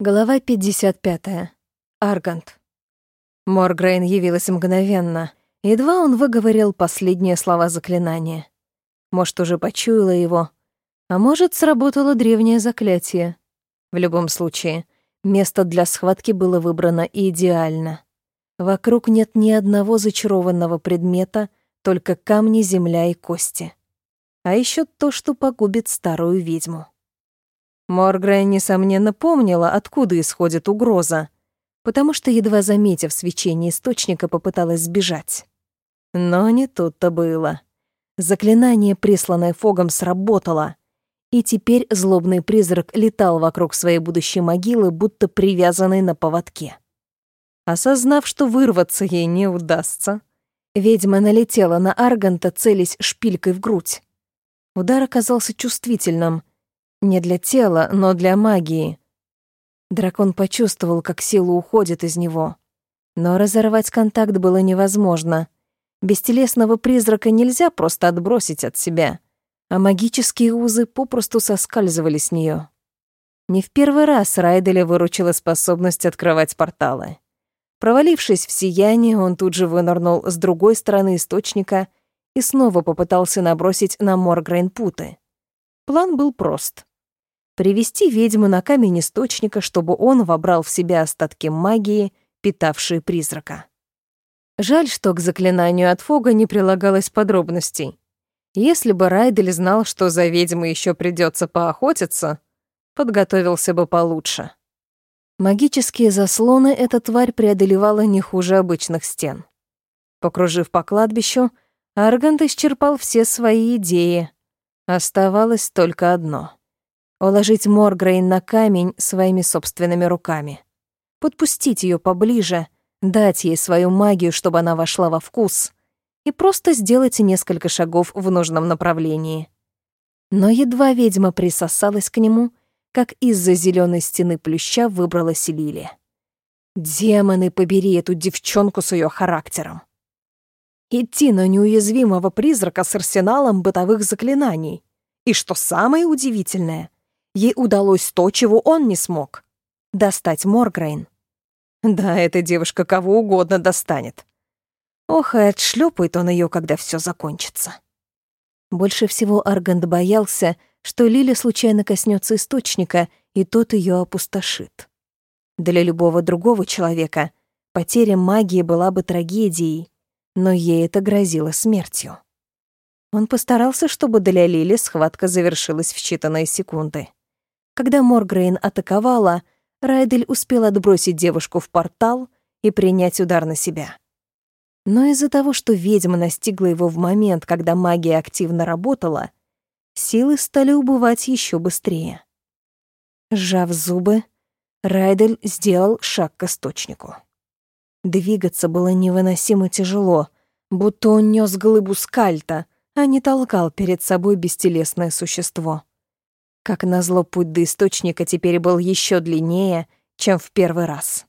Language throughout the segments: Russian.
Глава 55. Аргант. Моргрейн явилась мгновенно. Едва он выговорил последние слова заклинания. Может, уже почуяла его, а может, сработало древнее заклятие. В любом случае, место для схватки было выбрано идеально. Вокруг нет ни одного зачарованного предмета, только камни, земля и кости. А еще то, что погубит старую ведьму. Моргрей, несомненно, помнила, откуда исходит угроза, потому что, едва заметив свечение источника, попыталась сбежать. Но не тут-то было. Заклинание, присланное Фогом, сработало, и теперь злобный призрак летал вокруг своей будущей могилы, будто привязанный на поводке. Осознав, что вырваться ей не удастся, ведьма налетела на Арганта, целясь шпилькой в грудь. Удар оказался чувствительным, не для тела, но для магии. Дракон почувствовал, как сила уходит из него. Но разорвать контакт было невозможно. Бестелесного призрака нельзя просто отбросить от себя, а магические узы попросту соскальзывали с нее. Не в первый раз Райделя выручила способность открывать порталы. Провалившись в сияние, он тут же вынырнул с другой стороны источника и снова попытался набросить на Моргрейн путы. План был прост привести ведьму на камень источника, чтобы он вобрал в себя остатки магии, питавшие призрака. Жаль, что к заклинанию от Фога не прилагалось подробностей. Если бы Райдель знал, что за ведьмой еще придется поохотиться, подготовился бы получше. Магические заслоны эта тварь преодолевала не хуже обычных стен. Покружив по кладбищу, Аргант исчерпал все свои идеи. Оставалось только одно — уложить Моргрейн на камень своими собственными руками, подпустить ее поближе, дать ей свою магию, чтобы она вошла во вкус, и просто сделать несколько шагов в нужном направлении. Но едва ведьма присосалась к нему, как из-за зеленой стены плюща выбралась Лилия. Демоны, побери эту девчонку с ее характером. Идти на неуязвимого призрака с арсеналом бытовых заклинаний. И что самое удивительное — ей удалось то, чего он не смог — достать Моргрейн. Да, эта девушка кого угодно достанет. Ох, и отшлепает он ее, когда все закончится. Больше всего Аргант боялся, что Лили случайно коснется источника, и тот ее опустошит. Для любого другого человека потеря магии была бы трагедией, но ей это грозило смертью. Он постарался, чтобы для Лили схватка завершилась в считанные секунды. Когда Моргрейн атаковала, Райдель успел отбросить девушку в портал и принять удар на себя. Но из-за того, что ведьма настигла его в момент, когда магия активно работала, силы стали убывать еще быстрее. Сжав зубы, Райдель сделал шаг к источнику. Двигаться было невыносимо тяжело, будто он нес глыбу скальта, а не толкал перед собой бестелесное существо. Как назло, путь до источника теперь был еще длиннее, чем в первый раз.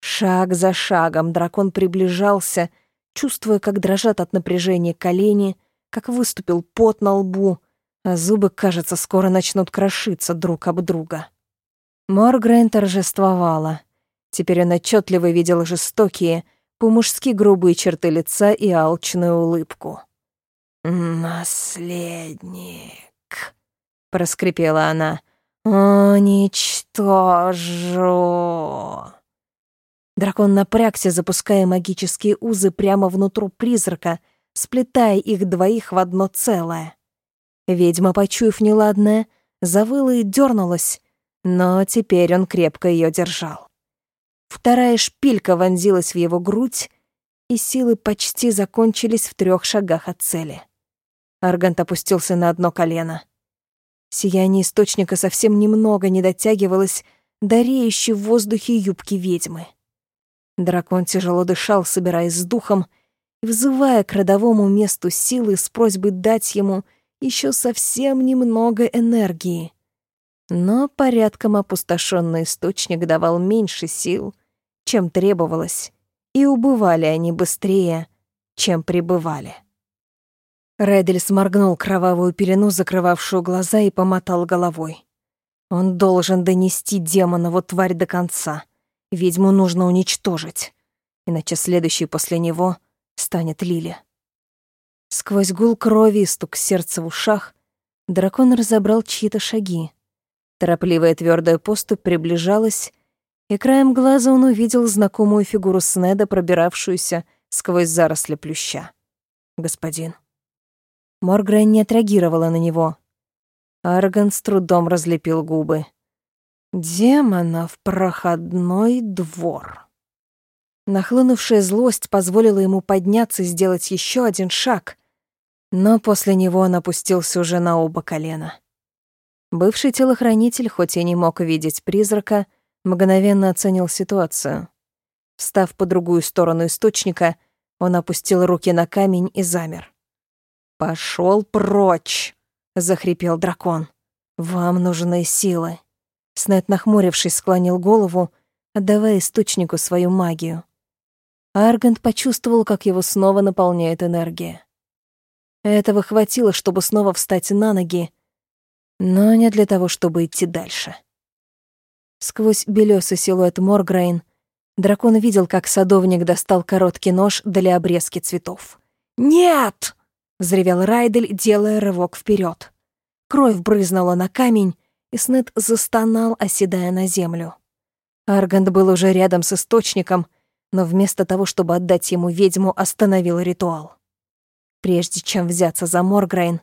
Шаг за шагом дракон приближался, чувствуя, как дрожат от напряжения колени, как выступил пот на лбу, а зубы, кажется, скоро начнут крошиться друг об друга. Моргрейн торжествовала. Теперь он отчетливо видел жестокие, по-мужски грубые черты лица и алчную улыбку. «Наследник», — проскрипела она. «Уничтожу!» Дракон напрягся, запуская магические узы прямо внутрь призрака, сплетая их двоих в одно целое. Ведьма, почуяв неладное, завыла и дернулась, но теперь он крепко ее держал. Вторая шпилька вонзилась в его грудь, и силы почти закончились в трех шагах от цели. Аргант опустился на одно колено. Сияние источника совсем немного не дотягивалось до реющей в воздухе юбки ведьмы. Дракон тяжело дышал, собираясь с духом, и взывая к родовому месту силы с просьбой дать ему еще совсем немного энергии. Но порядком опустошенный источник давал меньше сил, чем требовалось, и убывали они быстрее, чем прибывали. Рэдель сморгнул кровавую пелену, закрывавшую глаза, и помотал головой. Он должен донести демонову тварь до конца. Ведьму нужно уничтожить, иначе следующей после него станет Лили. Сквозь гул крови и стук сердца в ушах дракон разобрал чьи-то шаги. Торопливая твердая поступь приближалась, и краем глаза он увидел знакомую фигуру Снеда, пробиравшуюся сквозь заросли плюща. «Господин». Моргрейн не отреагировала на него. Арган с трудом разлепил губы. «Демонов проходной двор». Нахлынувшая злость позволила ему подняться и сделать еще один шаг, но после него он опустился уже на оба колена. Бывший телохранитель, хоть и не мог видеть призрака, мгновенно оценил ситуацию. Встав по другую сторону источника, он опустил руки на камень и замер. «Пошёл прочь!» — захрипел дракон. «Вам нужны силы». Снет, нахмурившись, склонил голову, отдавая источнику свою магию. Аргант почувствовал, как его снова наполняет энергия. Этого хватило, чтобы снова встать на ноги, но не для того, чтобы идти дальше. Сквозь белёсый силуэт Моргрейн дракон видел, как садовник достал короткий нож для обрезки цветов. «Нет!» Взревел Райдель, делая рывок вперед. Кровь брызнула на камень, и Снет застонал, оседая на землю. Аргант был уже рядом с источником, но вместо того, чтобы отдать ему ведьму, остановил ритуал. Прежде чем взяться за Морграйн,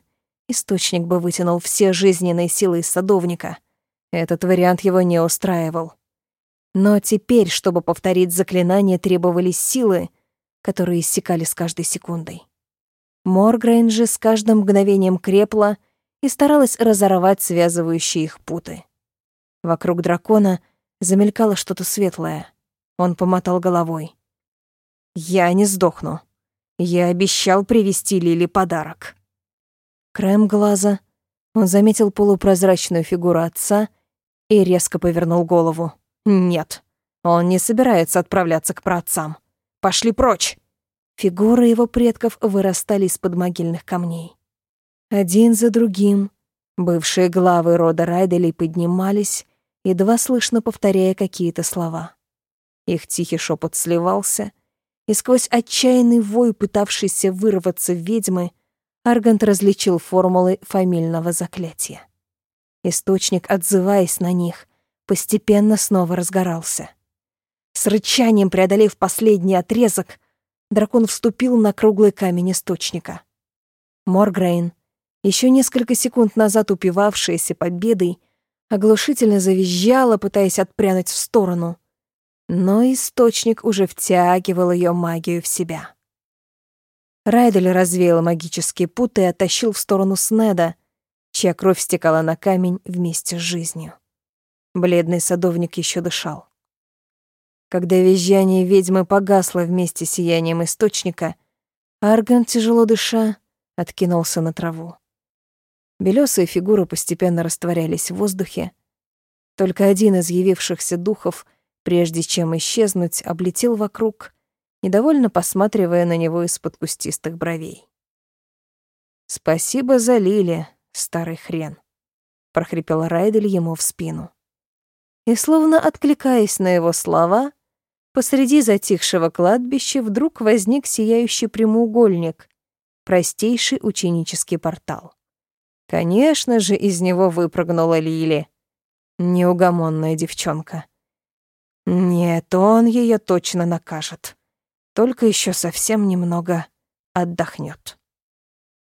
источник бы вытянул все жизненные силы из садовника. Этот вариант его не устраивал. Но теперь, чтобы повторить заклинание, требовались силы, которые иссякали с каждой секундой. Моргрейн же с каждым мгновением крепла и старалась разорвать связывающие их путы. Вокруг дракона замелькало что-то светлое. Он помотал головой. «Я не сдохну. Я обещал привезти Лили подарок». Краем глаза он заметил полупрозрачную фигуру отца и резко повернул голову. «Нет, он не собирается отправляться к праотцам. Пошли прочь!» Фигуры его предков вырастали из-под могильных камней. Один за другим бывшие главы рода Райделей поднимались, едва слышно повторяя какие-то слова. Их тихий шепот сливался, и сквозь отчаянный вой, пытавшийся вырваться ведьмы, Аргант различил формулы фамильного заклятия. Источник, отзываясь на них, постепенно снова разгорался. С рычанием преодолев последний отрезок, дракон вступил на круглый камень источника. Моргрейн, еще несколько секунд назад упивавшаяся победой, оглушительно завизжала, пытаясь отпрянуть в сторону. Но источник уже втягивал ее магию в себя. Райдель развеял магические путы и оттащил в сторону Снеда, чья кровь стекала на камень вместе с жизнью. Бледный садовник еще дышал. Когда визжание ведьмы погасло вместе с сиянием источника, Арган, тяжело дыша, откинулся на траву. Белёсые фигуры постепенно растворялись в воздухе. Только один из явившихся духов, прежде чем исчезнуть, облетел вокруг, недовольно посматривая на него из-под кустистых бровей. «Спасибо за Лили, старый хрен», — прохрипел Райдель ему в спину. И, словно откликаясь на его слова, Посреди затихшего кладбища вдруг возник сияющий прямоугольник, простейший ученический портал. Конечно же, из него выпрыгнула Лили, неугомонная девчонка. Нет, он ее точно накажет. Только еще совсем немного отдохнет.